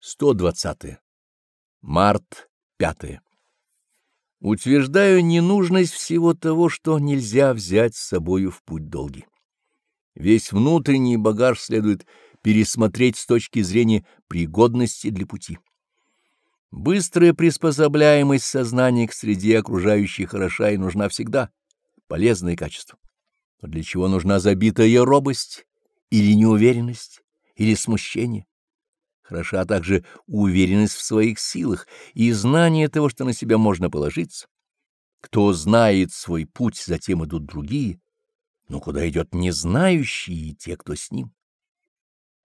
120. Март 5. Утверждаю ненужность всего того, что нельзя взять с собою в путь долгий. Весь внутренний багаж следует пересмотреть с точки зрения пригодности для пути. Быстрая приспособляемость сознания к среде окружающей хороша и нужна всегда, полезное качество. Но для чего нужна забитая робость или неуверенность, или смущение? Хороша также уверенность в своих силах и знание того, что на себя можно положиться. Кто знает свой путь, затем идут другие, но куда идет незнающие и те, кто с ним.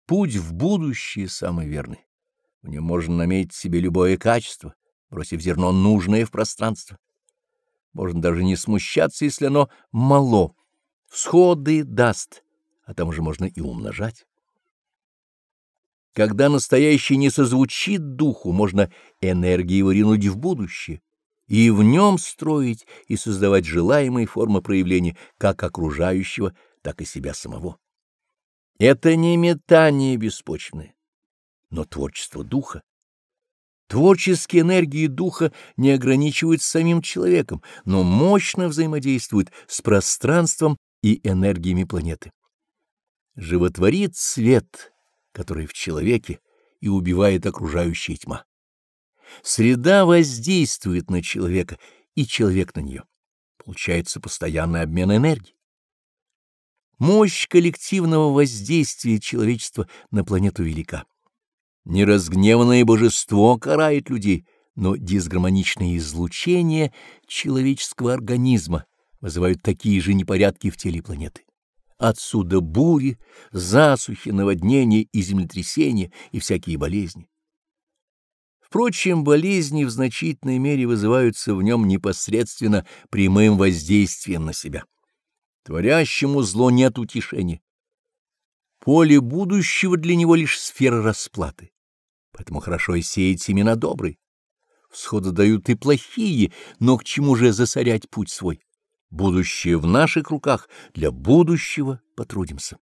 Путь в будущее самый верный. В нем можно наметить себе любое качество, бросив зерно нужное в пространство. Можно даже не смущаться, если оно мало, всходы даст, а там уже можно и умножать. Когда настоящее не созвучит духу, можно энергии его ринуть в будущее и в нем строить и создавать желаемые формы проявления как окружающего, так и себя самого. Это не метание беспочвенное, но творчество духа. Творческие энергии духа не ограничиваются самим человеком, но мощно взаимодействуют с пространством и энергиями планеты. Животворит свет — который в человеке и убивает окружающая тьма. Среда воздействует на человека, и человек на нее. Получается постоянный обмен энергией. Мощь коллективного воздействия человечества на планету велика. Неразгневанное божество карает людей, но дисгармоничные излучения человеческого организма вызывают такие же непорядки в теле планеты. Отсюда бури, засухи, наводнения и землетрясения и всякие болезни. Впрочем, болезни в значительной мере вызываются в нем непосредственно прямым воздействием на себя. Творящему зло нет утешения. Поле будущего для него лишь сфера расплаты, поэтому хорошо и сеять семена добрые. Всходы дают и плохие, но к чему же засорять путь свой? Будущее в наших руках, для будущего потрудимся.